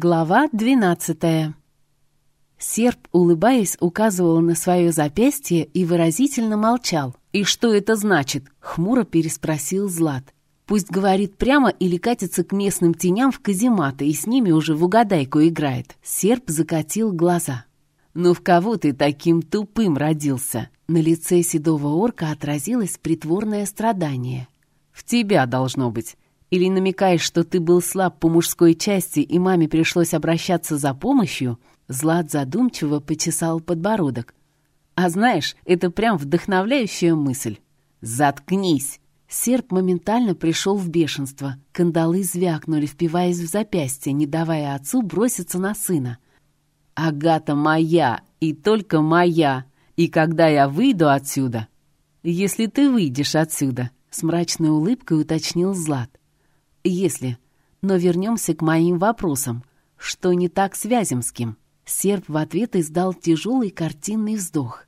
Глава двенадцатая. Серп, улыбаясь, указывал на свое запястье и выразительно молчал. «И что это значит?» — хмуро переспросил Злат. «Пусть говорит прямо или катится к местным теням в казематы и с ними уже в угадайку играет». Серп закатил глаза. «Ну в кого ты таким тупым родился?» На лице седого орка отразилось притворное страдание. «В тебя должно быть. Или намекаешь, что ты был слаб по мужской части и маме пришлось обращаться за помощью?» Злат задумчиво почесал подбородок. «А знаешь, это прям вдохновляющая мысль». «Заткнись!» Серп моментально пришел в бешенство. Кандалы звякнули, впиваясь в запястье, не давая отцу броситься на сына. «Агата моя, и только моя, и когда я выйду отсюда...» «Если ты выйдешь отсюда», — с мрачной улыбкой уточнил Злат. «Если. Но вернемся к моим вопросам. Что не так с Вяземским?» Серб в ответ издал тяжелый картинный вздох.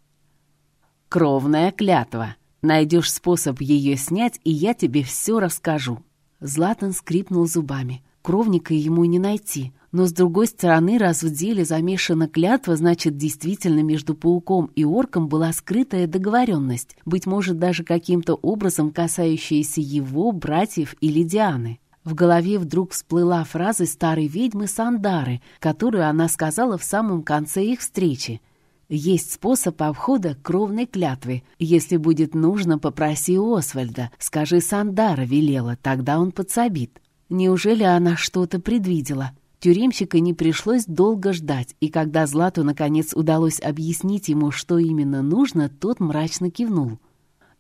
«Кровная клятва. Найдешь способ ее снять, и я тебе все расскажу». Златан скрипнул зубами. Кровника ему не найти. Но, с другой стороны, раз в деле замешана клятва, значит, действительно между пауком и орком была скрытая договоренность, быть может, даже каким-то образом касающаяся его, братьев или Дианы. В голове вдруг всплыла фраза старой ведьмы Сандары, которую она сказала в самом конце их встречи. «Есть способ обхода кровной клятвы. Если будет нужно, попроси Освальда. Скажи, Сандара велела, тогда он подсобит». Неужели она что-то предвидела? Тюремщика не пришлось долго ждать, и когда Злату наконец удалось объяснить ему, что именно нужно, тот мрачно кивнул.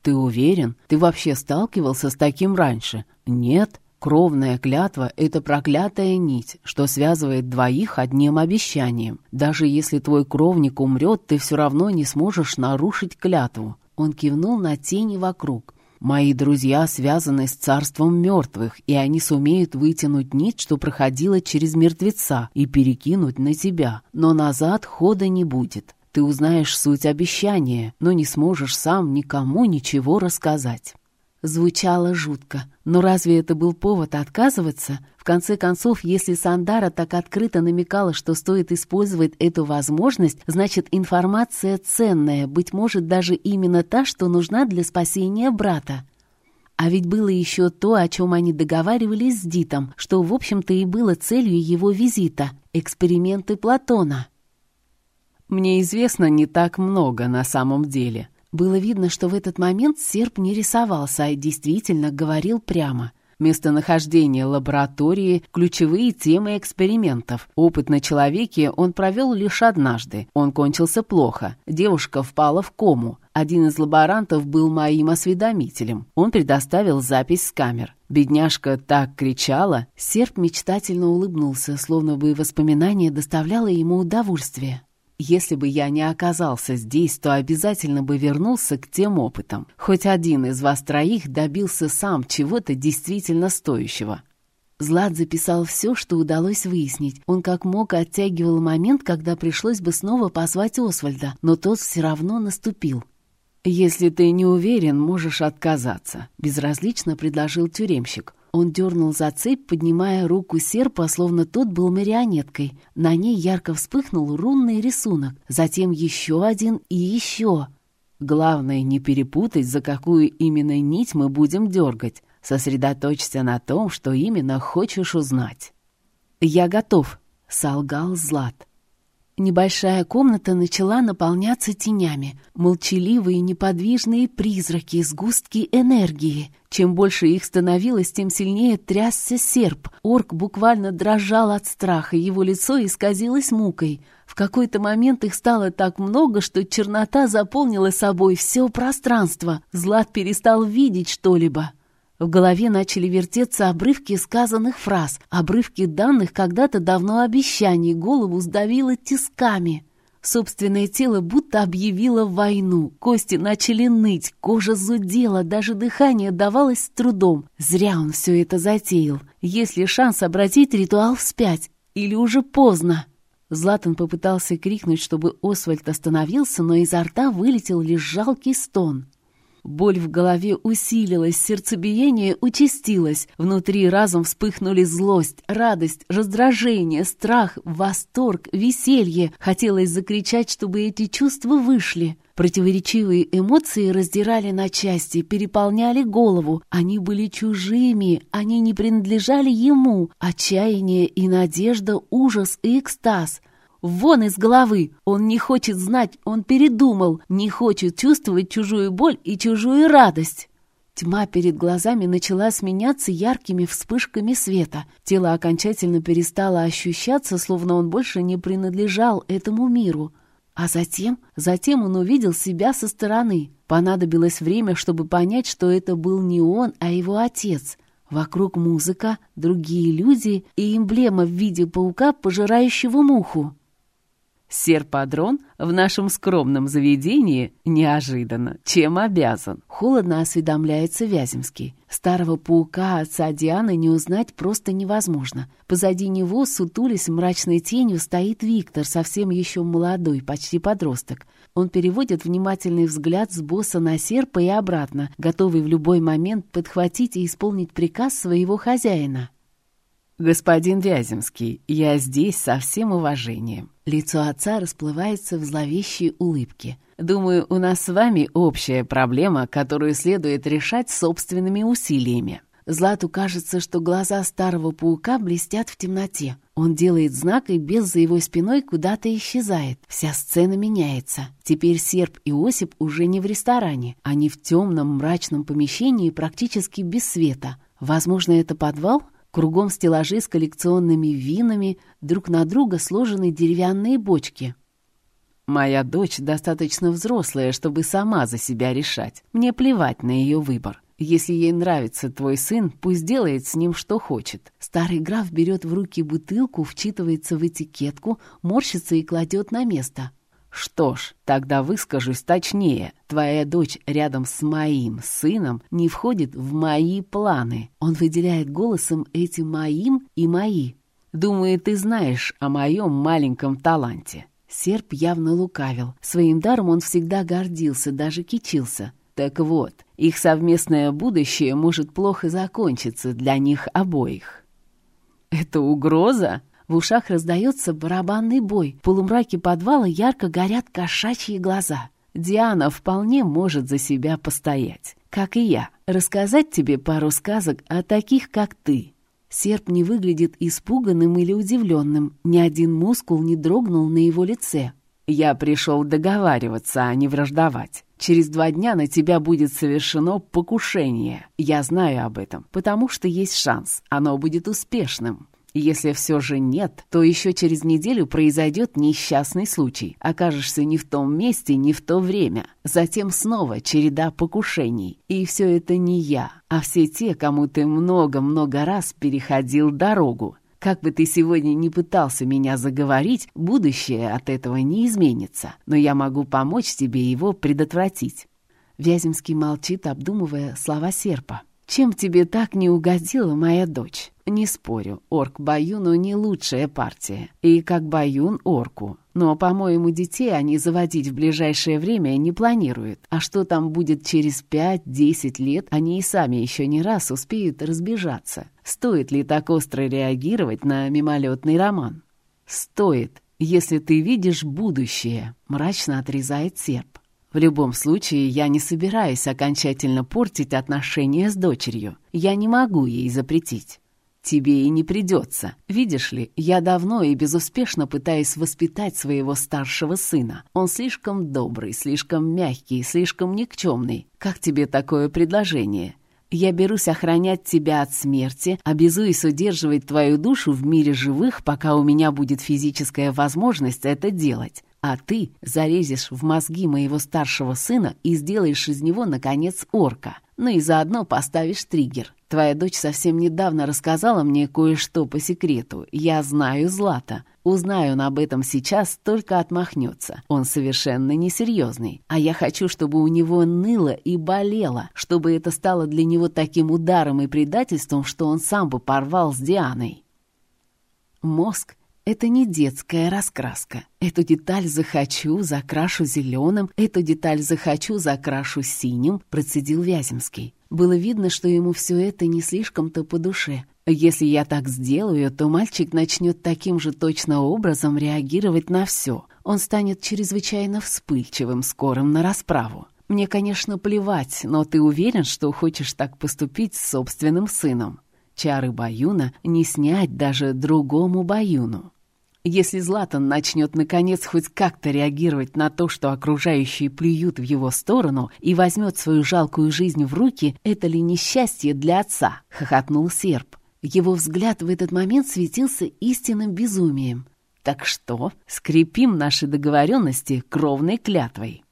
«Ты уверен? Ты вообще сталкивался с таким раньше?» «Нет», Кровная клятва — это проклятая нить, что связывает двоих одним обещанием. Даже если твой кровник умрет, ты все равно не сможешь нарушить клятву. Он кивнул на тени вокруг. Мои друзья связаны с царством мертвых, и они сумеют вытянуть нить, что проходила через мертвеца, и перекинуть на тебя. Но назад хода не будет. Ты узнаешь суть обещания, но не сможешь сам никому ничего рассказать. Звучало жутко. Но разве это был повод отказываться? В конце концов, если Сандара так открыто намекала, что стоит использовать эту возможность, значит информация ценная, быть может даже именно та, что нужна для спасения брата. А ведь было еще то, о чем они договаривались с Дитом, что, в общем-то, и было целью его визита — эксперименты Платона. «Мне известно не так много на самом деле», было видно, что в этот момент серп не рисовался, а действительно говорил прямо. Местонахождение лаборатории, ключевые темы экспериментов. Опыт на человеке он провел лишь однажды. Он кончился плохо. Девушка впала в кому. Один из лаборантов был моим осведомителем. Он предоставил запись с камер. Бедняжка так кричала. Серп мечтательно улыбнулся, словно бы воспоминание доставляло ему удовольствие. Если бы я не оказался здесь, то обязательно бы вернулся к тем опытам. Хоть один из вас троих добился сам чего-то действительно стоящего. Злат записал все, что удалось выяснить. Он как мог оттягивал момент, когда пришлось бы снова позвать Освальда, но тот все равно наступил. «Если ты не уверен, можешь отказаться», — безразлично предложил тюремщик. Он дернул за цепь, поднимая руку серпа, словно тот был марионеткой. На ней ярко вспыхнул рунный рисунок, затем еще один и еще. Главное, не перепутать, за какую именно нить мы будем дергать. Сосредоточься на том, что именно хочешь узнать. «Я готов», — солгал Злат. Небольшая комната начала наполняться тенями, молчаливые неподвижные призраки, сгустки энергии. Чем больше их становилось, тем сильнее трясся серп. Орк буквально дрожал от страха, его лицо исказилось мукой. В какой-то момент их стало так много, что чернота заполнила собой все пространство. Злат перестал видеть что-либо. В голове начали вертеться обрывки сказанных фраз, обрывки данных когда-то давно обещаний, голову сдавило тисками. Собственное тело будто объявило войну, кости начали ныть, кожа зудела, даже дыхание давалось с трудом. Зря он все это затеял. Есть ли шанс обратить ритуал вспять? Или уже поздно? Златан попытался крикнуть, чтобы Освальд остановился, но изо рта вылетел лишь жалкий стон. Боль в голове усилилась, сердцебиение участилось. Внутри разом вспыхнули злость, радость, раздражение, страх, восторг, веселье. Хотелось закричать, чтобы эти чувства вышли. Противоречивые эмоции раздирали на части, переполняли голову. Они были чужими, они не принадлежали ему. Отчаяние и надежда, ужас и экстаз. Вон из головы! Он не хочет знать, он передумал, не хочет чувствовать чужую боль и чужую радость. Тьма перед глазами начала сменяться яркими вспышками света. Тело окончательно перестало ощущаться, словно он больше не принадлежал этому миру. А затем, затем он увидел себя со стороны. Понадобилось время, чтобы понять, что это был не он, а его отец. Вокруг музыка, другие люди и эмблема в виде паука, пожирающего муху. Серпадрон в нашем скромном заведении неожиданно. Чем обязан? Холодно осведомляется Вяземский. Старого паука отца Дианы не узнать просто невозможно. Позади него, сутулясь мрачной тенью, стоит Виктор, совсем еще молодой, почти подросток. Он переводит внимательный взгляд с босса на серпа и обратно, готовый в любой момент подхватить и исполнить приказ своего хозяина. «Господин Вяземский, я здесь со всем уважением». Лицо отца расплывается в зловещей улыбке. «Думаю, у нас с вами общая проблема, которую следует решать собственными усилиями». Злату кажется, что глаза старого паука блестят в темноте. Он делает знак и без за его спиной куда-то исчезает. Вся сцена меняется. Теперь Серп и Осип уже не в ресторане. Они в темном мрачном помещении практически без света. Возможно, это подвал? Кругом стеллажи с коллекционными винами, друг на друга сложены деревянные бочки. «Моя дочь достаточно взрослая, чтобы сама за себя решать. Мне плевать на ее выбор. Если ей нравится твой сын, пусть делает с ним что хочет». Старый граф берет в руки бутылку, вчитывается в этикетку, морщится и кладет на место. «Что ж, тогда выскажусь точнее. Твоя дочь рядом с моим сыном не входит в мои планы». Он выделяет голосом эти «моим» и «мои». «Думаю, ты знаешь о моем маленьком таланте». Серп явно лукавил. Своим даром он всегда гордился, даже кичился. Так вот, их совместное будущее может плохо закончиться для них обоих. «Это угроза?» В ушах раздается барабанный бой. В полумраке подвала ярко горят кошачьи глаза. Диана вполне может за себя постоять. Как и я. Рассказать тебе пару сказок о таких, как ты. Серп не выглядит испуганным или удивленным. Ни один мускул не дрогнул на его лице. Я пришел договариваться, а не враждовать. Через два дня на тебя будет совершено покушение. Я знаю об этом, потому что есть шанс. Оно будет успешным. Если все же нет, то еще через неделю произойдет несчастный случай. Окажешься не в том месте, не в то время. Затем снова череда покушений. И все это не я, а все те, кому ты много-много раз переходил дорогу. Как бы ты сегодня не пытался меня заговорить, будущее от этого не изменится. Но я могу помочь тебе его предотвратить». Вяземский молчит, обдумывая слова серпа. «Чем тебе так не угодила моя дочь?» Не спорю, орк Баюну не лучшая партия. И как Баюн орку. Но, по-моему, детей они заводить в ближайшее время не планируют. А что там будет через 5-10 лет, они и сами еще не раз успеют разбежаться. Стоит ли так остро реагировать на мимолетный роман? Стоит, если ты видишь будущее, мрачно отрезает серп. В любом случае, я не собираюсь окончательно портить отношения с дочерью. Я не могу ей запретить. Тебе и не придется. Видишь ли, я давно и безуспешно пытаюсь воспитать своего старшего сына. Он слишком добрый, слишком мягкий, слишком никчемный. Как тебе такое предложение? Я берусь охранять тебя от смерти, обязуюсь удерживать твою душу в мире живых, пока у меня будет физическая возможность это делать. А ты залезешь в мозги моего старшего сына и сделаешь из него, наконец, орка. Ну и заодно поставишь триггер. Твоя дочь совсем недавно рассказала мне кое-что по секрету. Я знаю Злата. Узнаю он об этом сейчас, только отмахнется. Он совершенно несерьезный. А я хочу, чтобы у него ныло и болело, чтобы это стало для него таким ударом и предательством, что он сам бы порвал с Дианой. Мозг — Это не детская раскраска. Эту деталь захочу, закрашу зеленым, эту деталь захочу, закрашу синим, процедил Вяземский. Было видно, что ему все это не слишком-то по душе. Если я так сделаю, то мальчик начнет таким же точно образом реагировать на все. Он станет чрезвычайно вспыльчивым, скорым на расправу. Мне, конечно, плевать, но ты уверен, что хочешь так поступить с собственным сыном? Чары Баюна не снять даже другому Баюну. Если Златан начнет наконец хоть как-то реагировать на то, что окружающие плюют в его сторону и возьмет свою жалкую жизнь в руки, это ли несчастье для отца? — хохотнул серп. Его взгляд в этот момент светился истинным безумием. Так что скрепим наши договоренности кровной клятвой.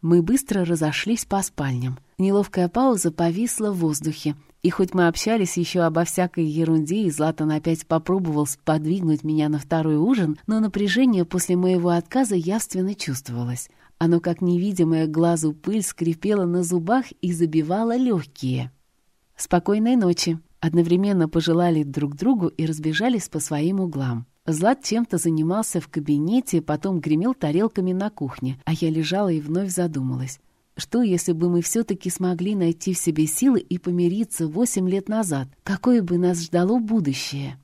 Мы быстро разошлись по спальням. Неловкая пауза повисла в воздухе, и хоть мы общались еще обо всякой ерунде, и Златан опять попробовал сподвигнуть меня на второй ужин, но напряжение после моего отказа явственно чувствовалось. Оно, как невидимая глазу пыль, скрипело на зубах и забивало легкие. «Спокойной ночи!» Одновременно пожелали друг другу и разбежались по своим углам. Злат чем-то занимался в кабинете, потом гремел тарелками на кухне, а я лежала и вновь задумалась. Что, если бы мы все-таки смогли найти в себе силы и помириться восемь лет назад? Какое бы нас ждало будущее?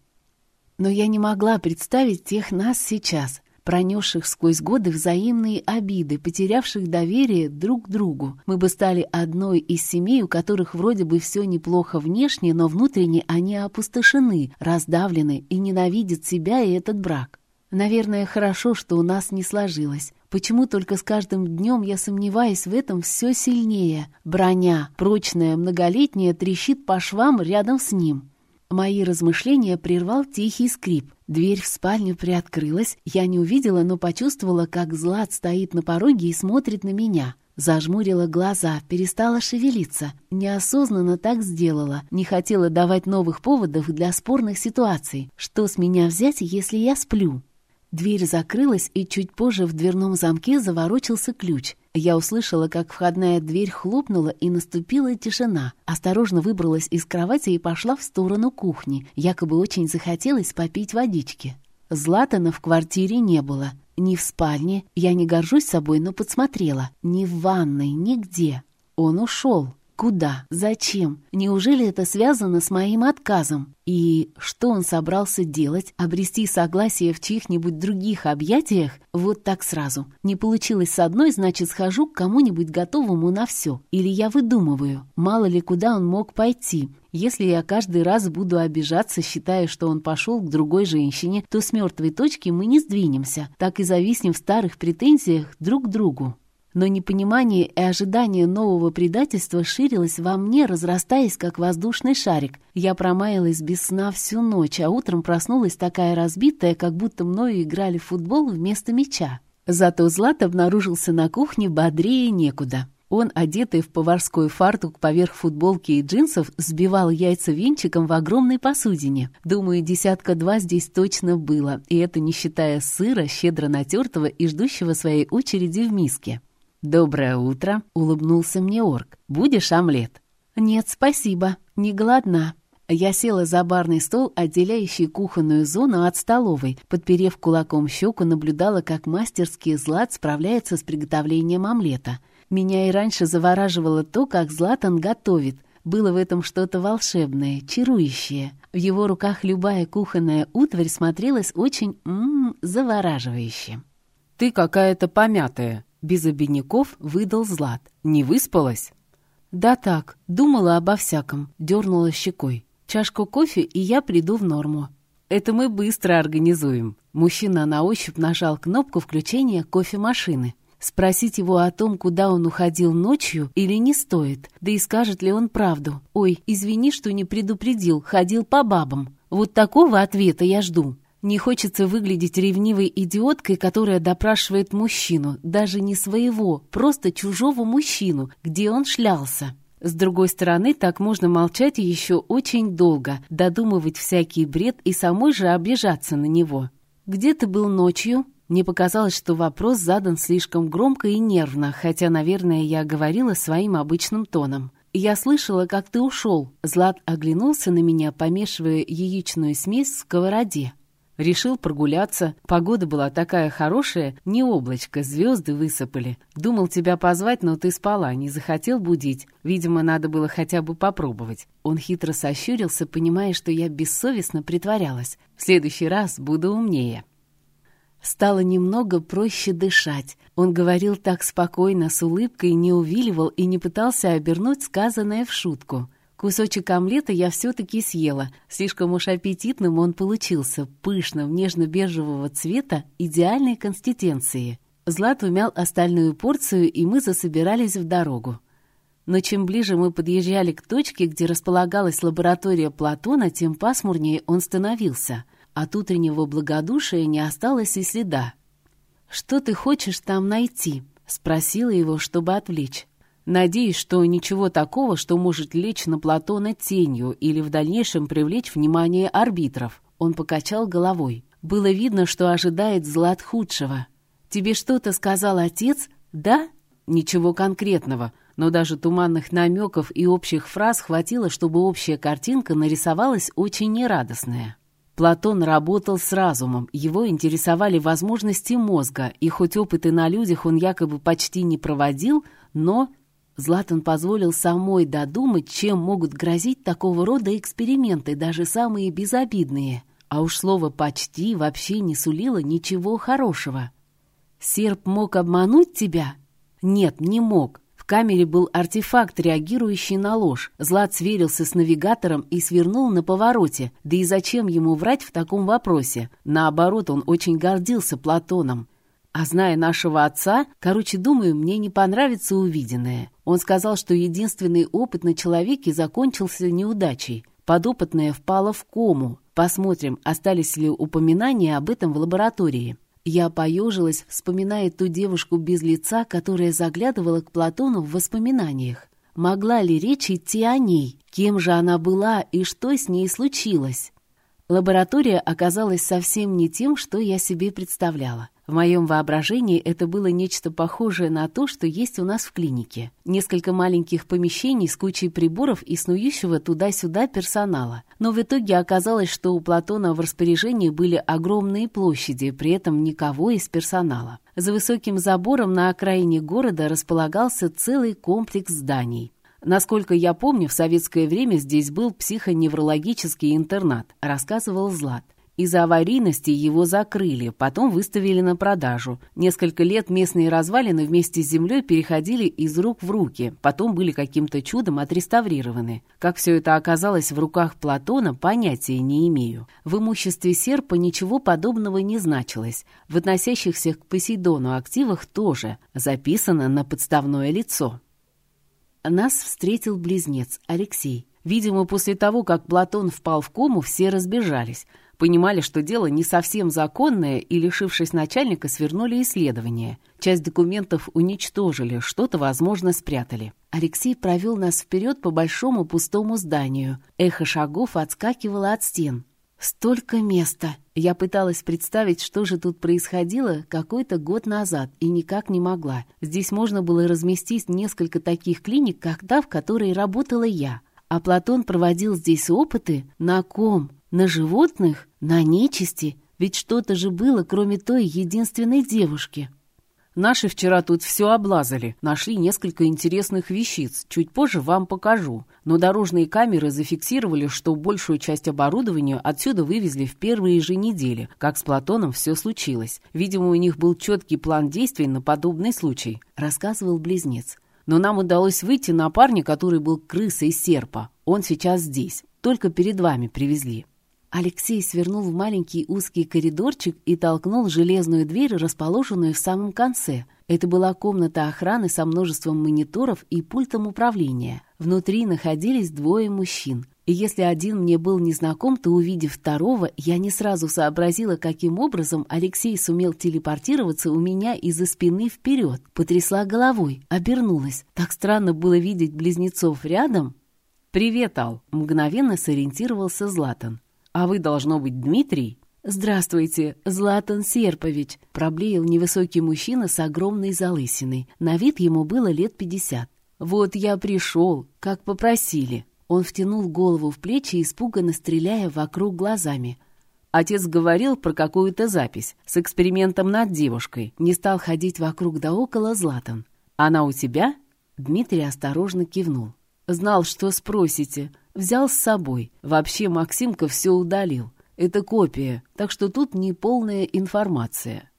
Но я не могла представить тех нас сейчас, пронесших сквозь годы взаимные обиды, потерявших доверие друг к другу. Мы бы стали одной из семей, у которых вроде бы все неплохо внешне, но внутренне они опустошены, раздавлены и ненавидят себя и этот брак. Наверное, хорошо, что у нас не сложилось. Почему только с каждым днем я сомневаюсь в этом все сильнее? Броня, прочная, многолетняя, трещит по швам рядом с ним. Мои размышления прервал тихий скрип. Дверь в спальню приоткрылась. Я не увидела, но почувствовала, как Злат стоит на пороге и смотрит на меня. Зажмурила глаза, перестала шевелиться. Неосознанно так сделала. Не хотела давать новых поводов для спорных ситуаций. Что с меня взять, если я сплю? Дверь закрылась, и чуть позже в дверном замке заворочился ключ. Я услышала, как входная дверь хлопнула, и наступила тишина. Осторожно выбралась из кровати и пошла в сторону кухни. Якобы очень захотелось попить водички. Златана в квартире не было. Ни в спальне, я не горжусь собой, но подсмотрела. Ни в ванной, нигде. Он ушел. Куда? Зачем? Неужели это связано с моим отказом? И что он собрался делать? Обрести согласие в чьих-нибудь других объятиях? Вот так сразу. Не получилось с одной, значит, схожу к кому-нибудь готовому на все. Или я выдумываю. Мало ли, куда он мог пойти. Если я каждый раз буду обижаться, считая, что он пошел к другой женщине, то с мертвой точки мы не сдвинемся. Так и зависнем в старых претензиях друг к другу но непонимание и ожидание нового предательства ширилось во мне, разрастаясь, как воздушный шарик. Я промаялась без сна всю ночь, а утром проснулась такая разбитая, как будто мною играли в футбол вместо мяча. Зато Злат обнаружился на кухне бодрее некуда. Он, одетый в поварской фартук поверх футболки и джинсов, сбивал яйца венчиком в огромной посудине. Думаю, десятка-два здесь точно было, и это не считая сыра, щедро натертого и ждущего своей очереди в миске. «Доброе утро!» — улыбнулся мне орк. «Будешь омлет?» «Нет, спасибо. Не голодна». Я села за барный стол, отделяющий кухонную зону от столовой. Подперев кулаком щеку, наблюдала, как мастерский Злат справляется с приготовлением омлета. Меня и раньше завораживало то, как Златан готовит. Было в этом что-то волшебное, чарующее. В его руках любая кухонная утварь смотрелась очень м -м, завораживающе. «Ты какая-то помятая», без обиняков выдал Злат. «Не выспалась?» «Да так, думала обо всяком», — дернула щекой. «Чашку кофе, и я приду в норму». «Это мы быстро организуем». Мужчина на ощупь нажал кнопку включения кофемашины. Спросить его о том, куда он уходил ночью, или не стоит, да и скажет ли он правду. «Ой, извини, что не предупредил, ходил по бабам». Вот такого ответа я жду. Не хочется выглядеть ревнивой идиоткой, которая допрашивает мужчину, даже не своего, просто чужого мужчину, где он шлялся. С другой стороны, так можно молчать еще очень долго, додумывать всякий бред и самой же обижаться на него. «Где ты был ночью?» Мне показалось, что вопрос задан слишком громко и нервно, хотя, наверное, я говорила своим обычным тоном. «Я слышала, как ты ушел». Злат оглянулся на меня, помешивая яичную смесь в сковороде. Решил прогуляться. Погода была такая хорошая, не облачко, звезды высыпали. Думал тебя позвать, но ты спала, не захотел будить. Видимо, надо было хотя бы попробовать. Он хитро сощурился, понимая, что я бессовестно притворялась. В следующий раз буду умнее. Стало немного проще дышать. Он говорил так спокойно, с улыбкой, не увиливал и не пытался обернуть сказанное в шутку. Кусочек омлета я все-таки съела. Слишком уж аппетитным он получился, пышным, нежно-бежевого цвета, идеальной консистенции. Злат умял остальную порцию, и мы засобирались в дорогу. Но чем ближе мы подъезжали к точке, где располагалась лаборатория Платона, тем пасмурнее он становился. От утреннего благодушия не осталось и следа. «Что ты хочешь там найти?» — спросила его, чтобы отвлечь. Надеюсь, что ничего такого, что может лечь на Платона тенью или в дальнейшем привлечь внимание арбитров. Он покачал головой. Было видно, что ожидает Злат худшего. «Тебе что-то сказал отец? Да?» «Ничего конкретного, но даже туманных намеков и общих фраз хватило, чтобы общая картинка нарисовалась очень нерадостная». Платон работал с разумом, его интересовали возможности мозга, и хоть опыты на людях он якобы почти не проводил, но Златан позволил самой додумать, чем могут грозить такого рода эксперименты, даже самые безобидные. А уж слово «почти» вообще не сулило ничего хорошего. «Серп мог обмануть тебя?» «Нет, не мог. В камере был артефакт, реагирующий на ложь. Злат сверился с навигатором и свернул на повороте. Да и зачем ему врать в таком вопросе? Наоборот, он очень гордился Платоном. А зная нашего отца, короче, думаю, мне не понравится увиденное. Он сказал, что единственный опыт на человеке закончился неудачей. Подопытная впала в кому. Посмотрим, остались ли упоминания об этом в лаборатории. Я поежилась, вспоминая ту девушку без лица, которая заглядывала к Платону в воспоминаниях. Могла ли речь идти о ней? Кем же она была и что с ней случилось? Лаборатория оказалась совсем не тем, что я себе представляла. В моем воображении это было нечто похожее на то, что есть у нас в клинике. Несколько маленьких помещений с кучей приборов и снующего туда-сюда персонала. Но в итоге оказалось, что у Платона в распоряжении были огромные площади, при этом никого из персонала. За высоким забором на окраине города располагался целый комплекс зданий. Насколько я помню, в советское время здесь был психоневрологический интернат, рассказывал Злат. Из-за аварийности его закрыли, потом выставили на продажу. Несколько лет местные развалины вместе с землей переходили из рук в руки, потом были каким-то чудом отреставрированы. Как все это оказалось в руках Платона, понятия не имею. В имуществе серпа ничего подобного не значилось. В относящихся к Посейдону активах тоже записано на подставное лицо. Нас встретил близнец Алексей. Видимо, после того, как Платон впал в кому, все разбежались – Понимали, что дело не совсем законное, и, лишившись начальника, свернули исследование. Часть документов уничтожили, что-то, возможно, спрятали. Алексей провел нас вперед по большому пустому зданию. Эхо шагов отскакивало от стен. Столько места! Я пыталась представить, что же тут происходило какой-то год назад, и никак не могла. Здесь можно было разместить несколько таких клиник, та, в которой работала я. А Платон проводил здесь опыты? На ком? На животных? На нечисти? Ведь что-то же было, кроме той единственной девушки. Наши вчера тут все облазали, нашли несколько интересных вещиц. Чуть позже вам покажу. Но дорожные камеры зафиксировали, что большую часть оборудования отсюда вывезли в первые же недели, как с Платоном все случилось. Видимо, у них был четкий план действий на подобный случай, рассказывал близнец. Но нам удалось выйти на парня, который был крысой серпа. Он сейчас здесь. Только перед вами привезли. Алексей свернул в маленький узкий коридорчик и толкнул железную дверь, расположенную в самом конце. Это была комната охраны со множеством мониторов и пультом управления. Внутри находились двое мужчин. И если один мне был незнаком, то, увидев второго, я не сразу сообразила, каким образом Алексей сумел телепортироваться у меня из-за спины вперед. Потрясла головой, обернулась. Так странно было видеть близнецов рядом. «Привет, Ал!» — мгновенно сориентировался Златан. «А вы, должно быть, Дмитрий?» «Здравствуйте, Златан Серпович», — проблеял невысокий мужчина с огромной залысиной. На вид ему было лет пятьдесят. «Вот я пришел, как попросили». Он втянул голову в плечи, испуганно стреляя вокруг глазами. Отец говорил про какую-то запись с экспериментом над девушкой. Не стал ходить вокруг да около Златан. Она у тебя? Дмитрий осторожно кивнул. Знал, что спросите. Взял с собой. Вообще Максимка все удалил. Это копия, так что тут неполная информация.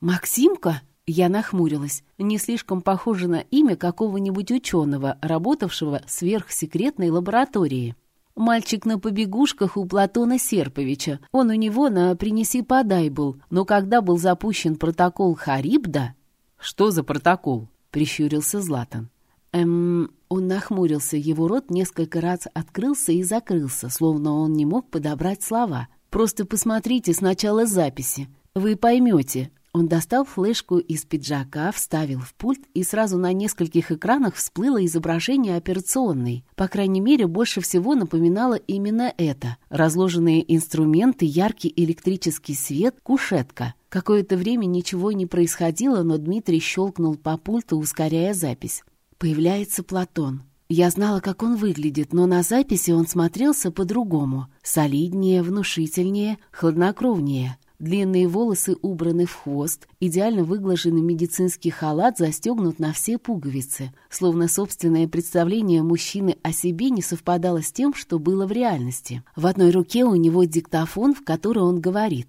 «Максимка?» Я нахмурилась. Не слишком похоже на имя какого-нибудь ученого, работавшего в сверхсекретной лаборатории. Мальчик на побегушках у Платона Серповича. Он у него на «принеси-подай» был. Но когда был запущен протокол Харибда... «Что за протокол?» — прищурился Златан. Эм... Он нахмурился, его рот несколько раз открылся и закрылся, словно он не мог подобрать слова. «Просто посмотрите сначала записи. Вы поймете, он достал флешку из пиджака, вставил в пульт, и сразу на нескольких экранах всплыло изображение операционной. По крайней мере, больше всего напоминало именно это. Разложенные инструменты, яркий электрический свет, кушетка. Какое-то время ничего не происходило, но Дмитрий щелкнул по пульту, ускоряя запись. Появляется Платон. Я знала, как он выглядит, но на записи он смотрелся по-другому. Солиднее, внушительнее, хладнокровнее. Длинные волосы убраны в хвост, идеально выглаженный медицинский халат застегнут на все пуговицы, словно собственное представление мужчины о себе не совпадало с тем, что было в реальности. В одной руке у него диктофон, в который он говорит.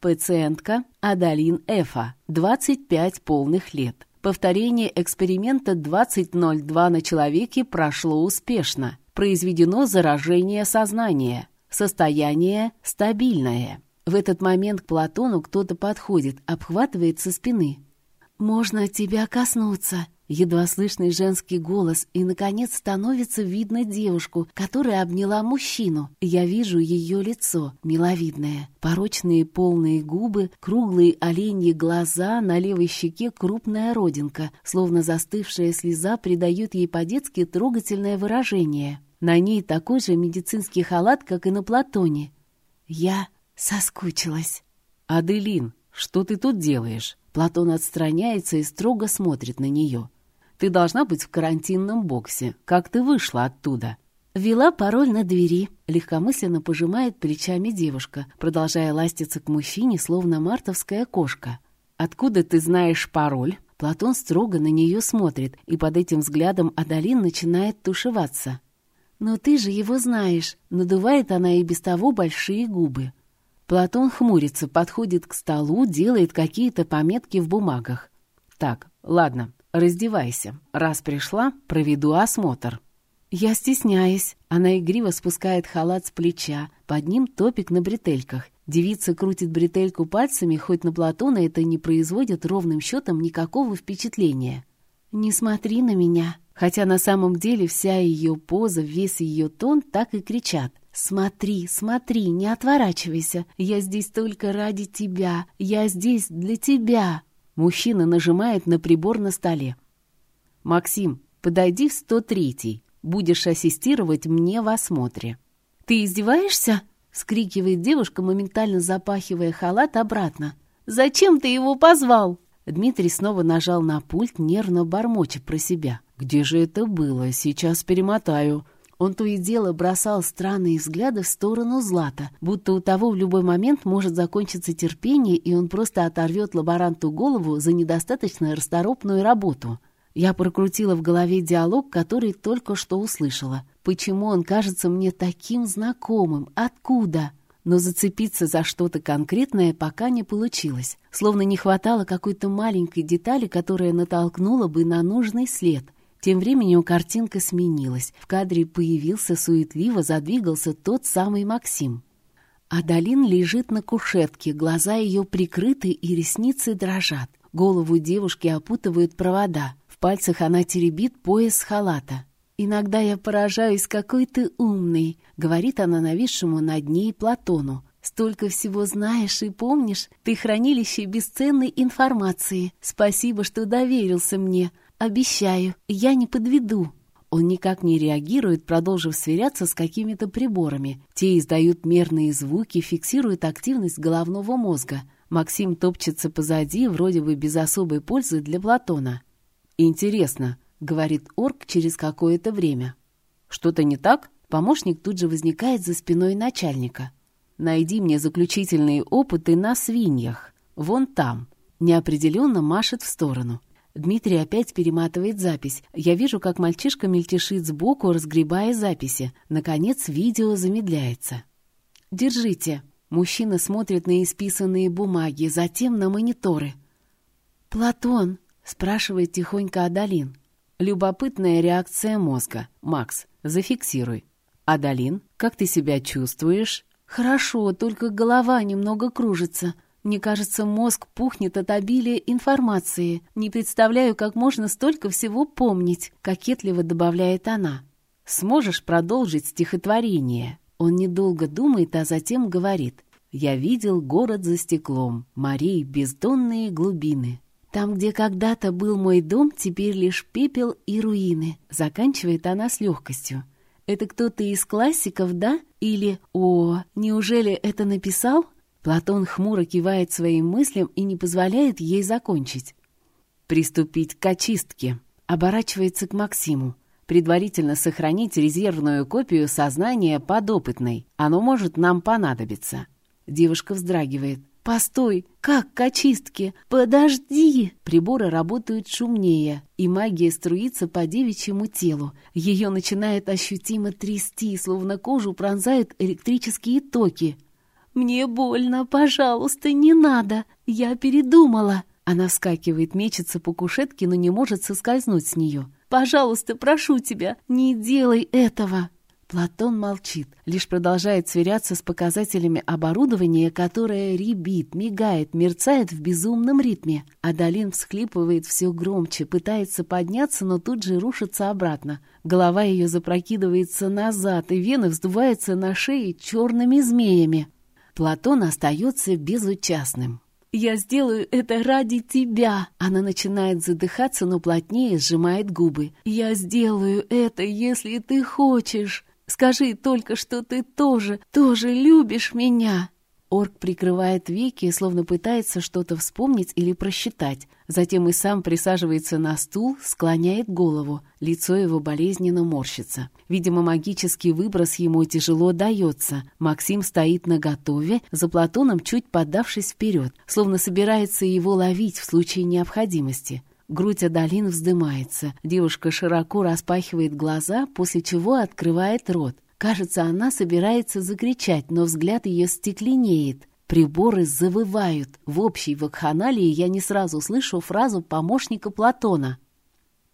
Пациентка Адалин Эфа, 25 полных лет. Повторение эксперимента 2002 на человеке прошло успешно. Произведено заражение сознания. Состояние стабильное. В этот момент к Платону кто-то подходит, обхватывает со спины. «Можно тебя коснуться?» Едва слышный женский голос, и, наконец, становится видно девушку, которая обняла мужчину. Я вижу ее лицо, миловидное. Порочные полные губы, круглые оленьи глаза, на левой щеке крупная родинка, словно застывшая слеза придает ей по-детски трогательное выражение. На ней такой же медицинский халат, как и на Платоне. Я Соскучилась. «Аделин, что ты тут делаешь?» Платон отстраняется и строго смотрит на нее. «Ты должна быть в карантинном боксе. Как ты вышла оттуда?» Вела пароль на двери. Легкомысленно пожимает плечами девушка, продолжая ластиться к мужчине, словно мартовская кошка. «Откуда ты знаешь пароль?» Платон строго на нее смотрит, и под этим взглядом Адалин начинает тушеваться. «Но ты же его знаешь!» Надувает она и без того большие губы. Платон хмурится, подходит к столу, делает какие-то пометки в бумагах. «Так, ладно, раздевайся. Раз пришла, проведу осмотр». «Я стесняюсь». Она игриво спускает халат с плеча. Под ним топик на бретельках. Девица крутит бретельку пальцами, хоть на Платона это не производит ровным счетом никакого впечатления. «Не смотри на меня». Хотя на самом деле вся ее поза, весь ее тон так и кричат. «Смотри, смотри, не отворачивайся. Я здесь только ради тебя. Я здесь для тебя». Мужчина нажимает на прибор на столе. «Максим, подойди в 103-й. Будешь ассистировать мне в осмотре». «Ты издеваешься?» — вскрикивает девушка, моментально запахивая халат обратно. «Зачем ты его позвал?» Дмитрий снова нажал на пульт, нервно бормоча про себя. «Где же это было? Сейчас перемотаю». Он то и дело бросал странные взгляды в сторону Злата, будто у того в любой момент может закончиться терпение, и он просто оторвет лаборанту голову за недостаточно расторопную работу. Я прокрутила в голове диалог, который только что услышала. Почему он кажется мне таким знакомым? Откуда? Но зацепиться за что-то конкретное пока не получилось. Словно не хватало какой-то маленькой детали, которая натолкнула бы на нужный след — тем временем картинка сменилась. В кадре появился суетливо, задвигался тот самый Максим. Адалин лежит на кушетке, глаза ее прикрыты и ресницы дрожат. Голову девушки опутывают провода. В пальцах она теребит пояс халата. «Иногда я поражаюсь, какой ты умный», — говорит она нависшему над ней Платону. «Столько всего знаешь и помнишь. Ты хранилище бесценной информации. Спасибо, что доверился мне. «Обещаю, я не подведу». Он никак не реагирует, продолжив сверяться с какими-то приборами. Те издают мерные звуки, фиксируют активность головного мозга. Максим топчется позади, вроде бы без особой пользы для Платона. «Интересно», — говорит орк через какое-то время. «Что-то не так?» Помощник тут же возникает за спиной начальника. Найди мне заключительные опыты на свиньях. Вон там». Неопределенно машет в сторону. Дмитрий опять перематывает запись. Я вижу, как мальчишка мельтешит сбоку, разгребая записи. Наконец, видео замедляется. «Держите». Мужчина смотрит на исписанные бумаги, затем на мониторы. «Платон», — спрашивает тихонько Адалин. Любопытная реакция мозга. «Макс, зафиксируй». «Адалин, как ты себя чувствуешь?» «Хорошо, только голова немного кружится. Мне кажется, мозг пухнет от обилия информации. Не представляю, как можно столько всего помнить», — кокетливо добавляет она. «Сможешь продолжить стихотворение?» Он недолго думает, а затем говорит. «Я видел город за стеклом, морей бездонные глубины». «Там, где когда-то был мой дом, теперь лишь пепел и руины», — заканчивает она с легкостью. «Это кто-то из классиков, да? Или, о, неужели это написал?» Платон хмуро кивает своим мыслям и не позволяет ей закончить. «Приступить к очистке», — оборачивается к Максиму. «Предварительно сохранить резервную копию сознания подопытной. Оно может нам понадобиться». Девушка вздрагивает. «Постой! Как к очистке? Подожди!» Приборы работают шумнее, и магия струится по девичьему телу. Ее начинает ощутимо трясти, словно кожу пронзают электрические токи. «Мне больно, пожалуйста, не надо! Я передумала!» Она вскакивает, мечется по кушетке, но не может соскользнуть с нее. «Пожалуйста, прошу тебя, не делай этого!» Платон молчит, лишь продолжает сверяться с показателями оборудования, которое ребит, мигает, мерцает в безумном ритме. Адалин всхлипывает все громче, пытается подняться, но тут же рушится обратно. Голова ее запрокидывается назад, и вены вздуваются на шее черными змеями. Платон остается безучастным. «Я сделаю это ради тебя!» Она начинает задыхаться, но плотнее сжимает губы. «Я сделаю это, если ты хочешь!» Скажи только, что ты тоже, тоже любишь меня!» Орк прикрывает веки, словно пытается что-то вспомнить или просчитать. Затем и сам присаживается на стул, склоняет голову. Лицо его болезненно морщится. Видимо, магический выброс ему тяжело дается. Максим стоит наготове, за Платоном чуть подавшись вперед, словно собирается его ловить в случае необходимости. Грудь Адалин вздымается. Девушка широко распахивает глаза, после чего открывает рот. Кажется, она собирается закричать, но взгляд ее стекленеет. Приборы завывают. В общей вакханалии я не сразу слышу фразу помощника Платона.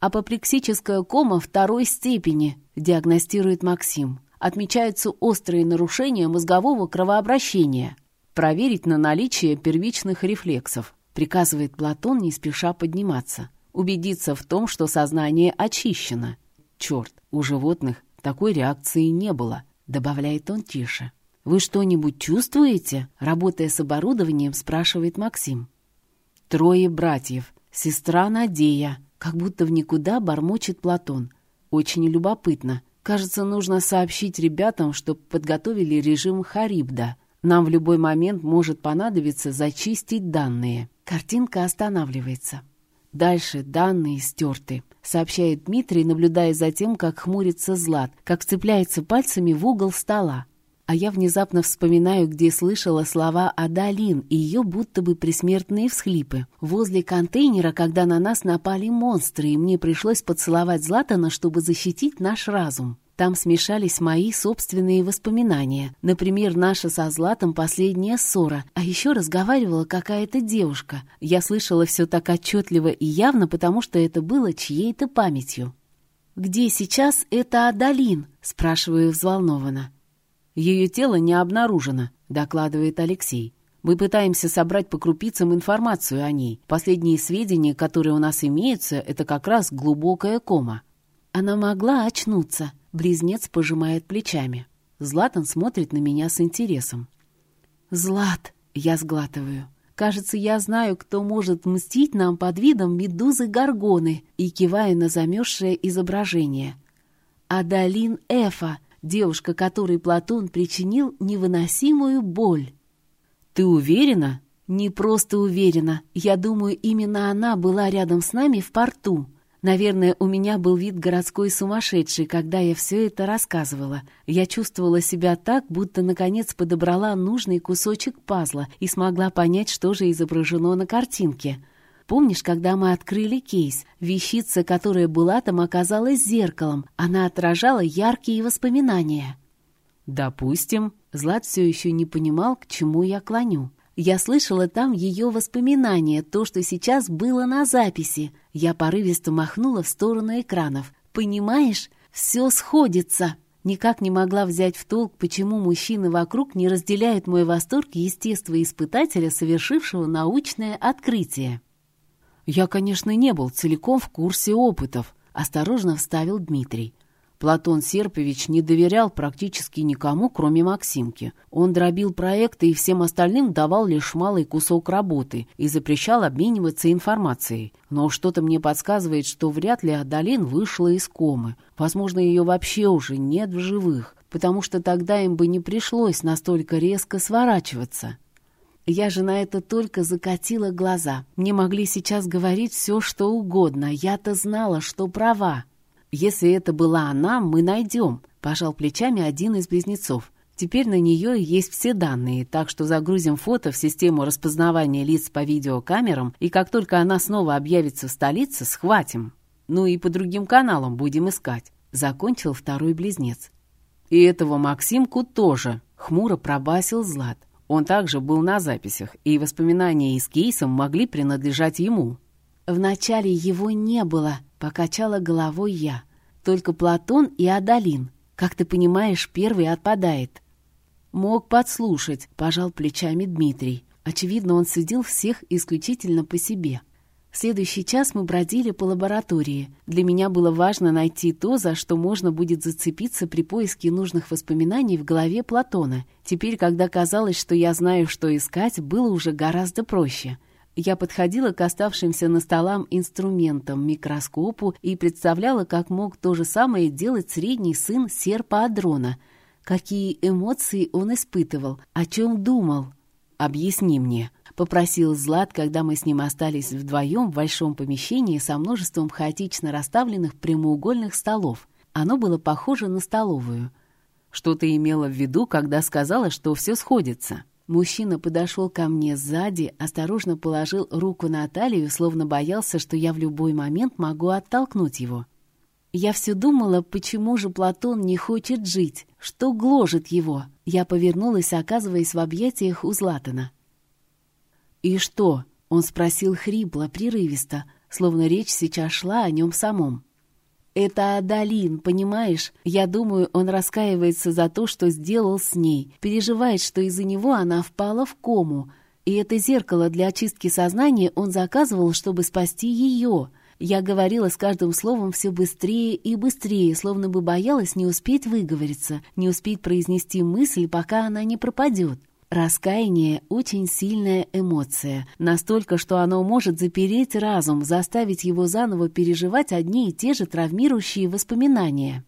«Апоплексическая кома второй степени», — диагностирует Максим. Отмечаются острые нарушения мозгового кровообращения. Проверить на наличие первичных рефлексов приказывает Платон, не спеша подниматься. Убедиться в том, что сознание очищено. Черт, у животных такой реакции не было, добавляет он тише. «Вы что-нибудь чувствуете?» Работая с оборудованием, спрашивает Максим. «Трое братьев. Сестра Надея». Как будто в никуда бормочет Платон. Очень любопытно. Кажется, нужно сообщить ребятам, чтобы подготовили режим Харибда. Нам в любой момент может понадобиться зачистить данные. Картинка останавливается. Дальше данные стерты, сообщает Дмитрий, наблюдая за тем, как хмурится Злат, как цепляется пальцами в угол стола. А я внезапно вспоминаю, где слышала слова Адалин и ее будто бы присмертные всхлипы. Возле контейнера, когда на нас напали монстры, и мне пришлось поцеловать Златана, чтобы защитить наш разум. Там смешались мои собственные воспоминания. Например, наша со Златом последняя ссора. А еще разговаривала какая-то девушка. Я слышала все так отчетливо и явно, потому что это было чьей-то памятью. «Где сейчас эта Адалин?» — спрашиваю взволнованно. «Ее тело не обнаружено», — докладывает Алексей. «Мы пытаемся собрать по крупицам информацию о ней. Последние сведения, которые у нас имеются, это как раз глубокая кома». Она могла очнуться. Близнец пожимает плечами. Златан смотрит на меня с интересом. «Злат!» — я сглатываю. «Кажется, я знаю, кто может мстить нам под видом медузы Гаргоны» и киваю на замерзшее изображение. «Адалин Эфа, девушка, которой Платон причинил невыносимую боль». «Ты уверена?» «Не просто уверена. Я думаю, именно она была рядом с нами в порту». Наверное, у меня был вид городской сумасшедший, когда я все это рассказывала. Я чувствовала себя так, будто наконец подобрала нужный кусочек пазла и смогла понять, что же изображено на картинке. Помнишь, когда мы открыли кейс? Вещица, которая была там, оказалась зеркалом. Она отражала яркие воспоминания. «Допустим». Злат все еще не понимал, к чему я клоню. Я слышала там ее воспоминания, то, что сейчас было на записи. Я порывисто махнула в сторону экранов. «Понимаешь, все сходится!» Никак не могла взять в толк, почему мужчины вокруг не разделяют мой восторг естествоиспытателя, совершившего научное открытие. «Я, конечно, не был целиком в курсе опытов», — осторожно вставил Дмитрий. Платон Серпович не доверял практически никому, кроме Максимки. Он дробил проекты и всем остальным давал лишь малый кусок работы и запрещал обмениваться информацией. Но что-то мне подсказывает, что вряд ли Адалин вышла из комы. Возможно, ее вообще уже нет в живых, потому что тогда им бы не пришлось настолько резко сворачиваться. Я же на это только закатила глаза. Мне могли сейчас говорить все, что угодно. Я-то знала, что права. «Если это была она, мы найдем», — пожал плечами один из близнецов. «Теперь на нее есть все данные, так что загрузим фото в систему распознавания лиц по видеокамерам, и как только она снова объявится в столице, схватим. Ну и по другим каналам будем искать», — закончил второй близнец. «И этого Максимку тоже», — хмуро пробасил Злат. Он также был на записях, и воспоминания из кейсом могли принадлежать ему. «Вначале его не было», — покачала головой я. «Только Платон и Адалин. Как ты понимаешь, первый отпадает». «Мог подслушать», — пожал плечами Дмитрий. Очевидно, он судил всех исключительно по себе. В следующий час мы бродили по лаборатории. Для меня было важно найти то, за что можно будет зацепиться при поиске нужных воспоминаний в голове Платона. Теперь, когда казалось, что я знаю, что искать, было уже гораздо проще — я подходила к оставшимся на столам инструментам, микроскопу и представляла, как мог то же самое делать средний сын серпа Адрона. Какие эмоции он испытывал, о чем думал. «Объясни мне», — попросил Злат, когда мы с ним остались вдвоем в большом помещении со множеством хаотично расставленных прямоугольных столов. Оно было похоже на столовую. «Что ты имела в виду, когда сказала, что все сходится?» Мужчина подошел ко мне сзади, осторожно положил руку на талию, словно боялся, что я в любой момент могу оттолкнуть его. Я все думала, почему же Платон не хочет жить, что гложет его. Я повернулась, оказываясь в объятиях у Златана. «И что?» — он спросил хрипло, прерывисто, словно речь сейчас шла о нем самом. Это Адалин, понимаешь? Я думаю, он раскаивается за то, что сделал с ней, переживает, что из-за него она впала в кому. И это зеркало для очистки сознания он заказывал, чтобы спасти ее. Я говорила с каждым словом все быстрее и быстрее, словно бы боялась не успеть выговориться, не успеть произнести мысль, пока она не пропадет. Раскаяние — очень сильная эмоция, настолько, что оно может запереть разум, заставить его заново переживать одни и те же травмирующие воспоминания.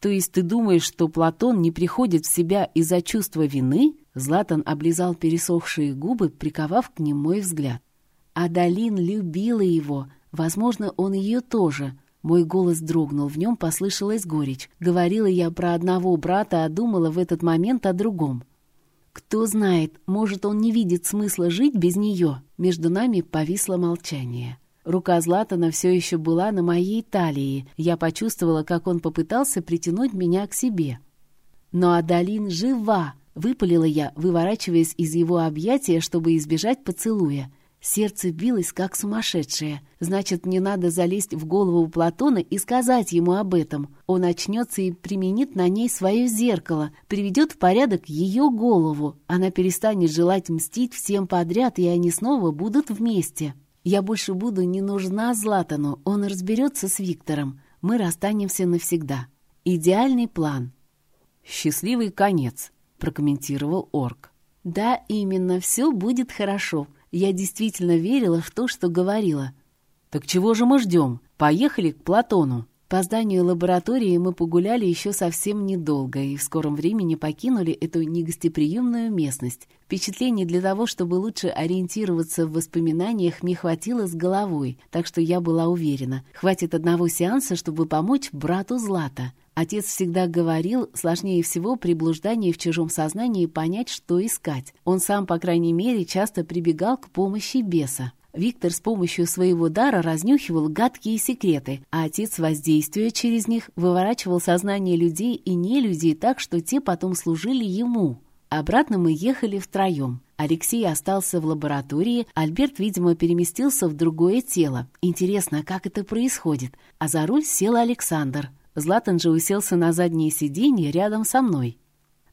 То есть ты думаешь, что Платон не приходит в себя из-за чувства вины? Златан облизал пересохшие губы, приковав к ним мой взгляд. Адалин любила его, возможно, он ее тоже. Мой голос дрогнул, в нем послышалась горечь. Говорила я про одного брата, а думала в этот момент о другом. Кто знает, может, он не видит смысла жить без нее. Между нами повисло молчание. Рука Златана все еще была на моей талии. Я почувствовала, как он попытался притянуть меня к себе. Но Адалин жива, выпалила я, выворачиваясь из его объятия, чтобы избежать поцелуя. Сердце билось, как сумасшедшее. Значит, мне надо залезть в голову Платона и сказать ему об этом. Он очнется и применит на ней свое зеркало, приведет в порядок ее голову. Она перестанет желать мстить всем подряд, и они снова будут вместе. Я больше буду не нужна Златану, он разберется с Виктором. Мы расстанемся навсегда. Идеальный план. «Счастливый конец», — прокомментировал Орк. «Да, именно, все будет хорошо». Я действительно верила в то, что говорила. «Так чего же мы ждем? Поехали к Платону!» По зданию лаборатории мы погуляли еще совсем недолго и в скором времени покинули эту негостеприимную местность. Впечатлений для того, чтобы лучше ориентироваться в воспоминаниях, мне хватило с головой, так что я была уверена, хватит одного сеанса, чтобы помочь брату Злата. Отец всегда говорил, сложнее всего при блуждании в чужом сознании понять, что искать. Он сам, по крайней мере, часто прибегал к помощи беса. Виктор с помощью своего дара разнюхивал гадкие секреты, а отец, воздействуя через них, выворачивал сознание людей и не людей так, что те потом служили ему. Обратно мы ехали втроем. Алексей остался в лаборатории, Альберт, видимо, переместился в другое тело. Интересно, как это происходит? А за руль сел Александр. Златан же уселся на заднее сиденье рядом со мной.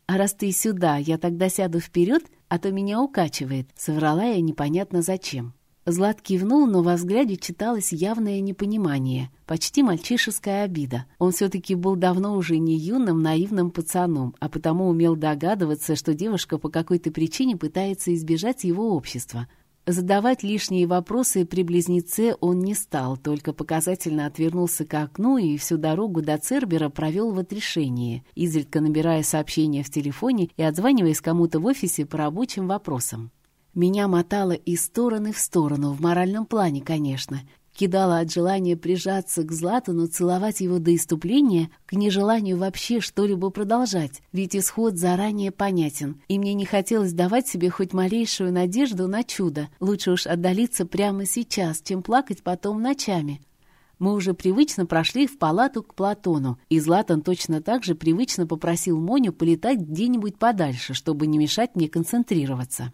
«А раз ты сюда, я тогда сяду вперед, а то меня укачивает», — соврала я непонятно зачем. Злат кивнул, но во взгляде читалось явное непонимание, почти мальчишеская обида. Он все-таки был давно уже не юным, наивным пацаном, а потому умел догадываться, что девушка по какой-то причине пытается избежать его общества. Задавать лишние вопросы при близнеце он не стал, только показательно отвернулся к окну и всю дорогу до Цербера провел в отрешении, изредка набирая сообщения в телефоне и отзваниваясь кому-то в офисе по рабочим вопросам. Меня мотало из стороны в сторону, в моральном плане, конечно. Кидало от желания прижаться к Златану, целовать его до иступления, к нежеланию вообще что-либо продолжать, ведь исход заранее понятен, и мне не хотелось давать себе хоть малейшую надежду на чудо. Лучше уж отдалиться прямо сейчас, чем плакать потом ночами. Мы уже привычно прошли в палату к Платону, и Златан точно так же привычно попросил Моню полетать где-нибудь подальше, чтобы не мешать мне концентрироваться.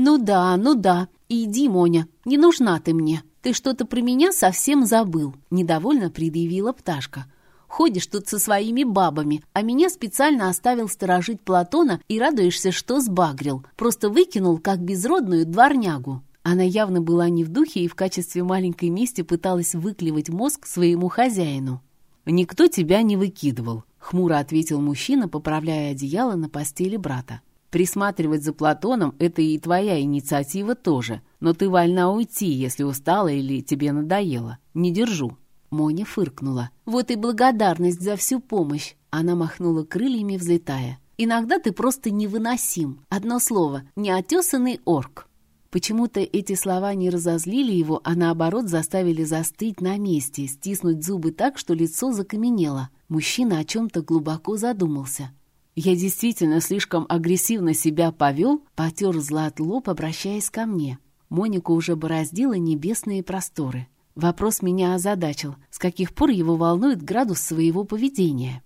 «Ну да, ну да. Иди, Моня, не нужна ты мне. Ты что-то про меня совсем забыл», — недовольно предъявила пташка. «Ходишь тут со своими бабами, а меня специально оставил сторожить Платона и радуешься, что сбагрил. Просто выкинул, как безродную дворнягу». Она явно была не в духе и в качестве маленькой мести пыталась выклевать мозг своему хозяину. «Никто тебя не выкидывал», — хмуро ответил мужчина, поправляя одеяло на постели брата. Присматривать за Платоном — это и твоя инициатива тоже, но ты вольна уйти, если устала или тебе надоело. Не держу». Моня фыркнула. «Вот и благодарность за всю помощь!» Она махнула крыльями, взлетая. «Иногда ты просто невыносим. Одно слово — неотесанный орк». Почему-то эти слова не разозлили его, а наоборот заставили застыть на месте, стиснуть зубы так, что лицо закаменело. Мужчина о чем-то глубоко задумался. Я действительно слишком агрессивно себя повел, потер Злат лоб, обращаясь ко мне. Моника уже бороздила небесные просторы. Вопрос меня озадачил. С каких пор его волнует градус своего поведения?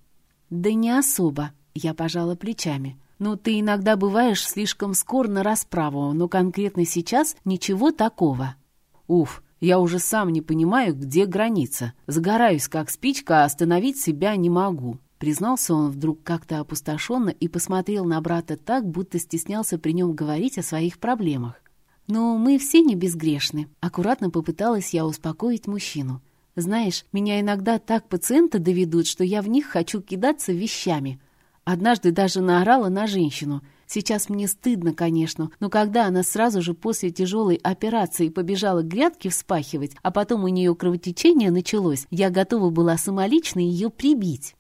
Да не особо. Я пожала плечами. Ну, ты иногда бываешь слишком скор на расправу, но конкретно сейчас ничего такого. Уф, я уже сам не понимаю, где граница. Загораюсь, как спичка, а остановить себя не могу. Признался он вдруг как-то опустошенно и посмотрел на брата так, будто стеснялся при нем говорить о своих проблемах. «Но мы все не безгрешны», — аккуратно попыталась я успокоить мужчину. «Знаешь, меня иногда так пациенты доведут, что я в них хочу кидаться вещами. Однажды даже наорала на женщину. Сейчас мне стыдно, конечно, но когда она сразу же после тяжелой операции побежала грядки вспахивать, а потом у нее кровотечение началось, я готова была самолично ее прибить».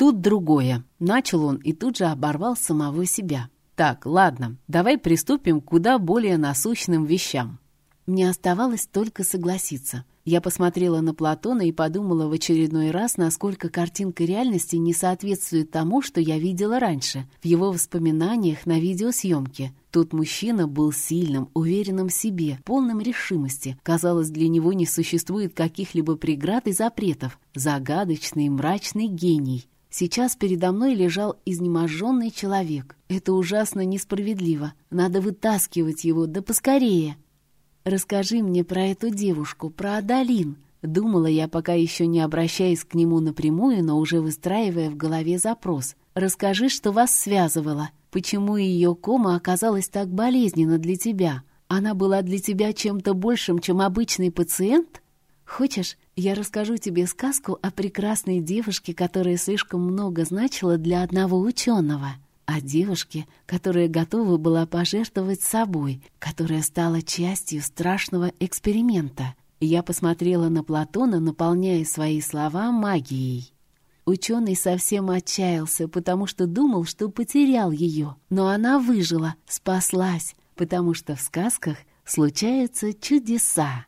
Тут другое. Начал он и тут же оборвал самого себя. Так, ладно, давай приступим к куда более насущным вещам. Мне оставалось только согласиться. Я посмотрела на Платона и подумала в очередной раз, насколько картинка реальности не соответствует тому, что я видела раньше, в его воспоминаниях на видеосъемке. Тот мужчина был сильным, уверенным в себе, полным решимости. Казалось, для него не существует каких-либо преград и запретов. Загадочный, мрачный гений. Сейчас передо мной лежал изнеможенный человек. Это ужасно несправедливо. Надо вытаскивать его, да поскорее. «Расскажи мне про эту девушку, про Адалин», — думала я, пока еще не обращаясь к нему напрямую, но уже выстраивая в голове запрос. «Расскажи, что вас связывало. Почему ее кома оказалась так болезненна для тебя? Она была для тебя чем-то большим, чем обычный пациент?» Хочешь, я расскажу тебе сказку о прекрасной девушке, которая слишком много значила для одного ученого? О девушке, которая готова была пожертвовать собой, которая стала частью страшного эксперимента. Я посмотрела на Платона, наполняя свои слова магией. Ученый совсем отчаялся, потому что думал, что потерял ее. Но она выжила, спаслась, потому что в сказках случаются чудеса.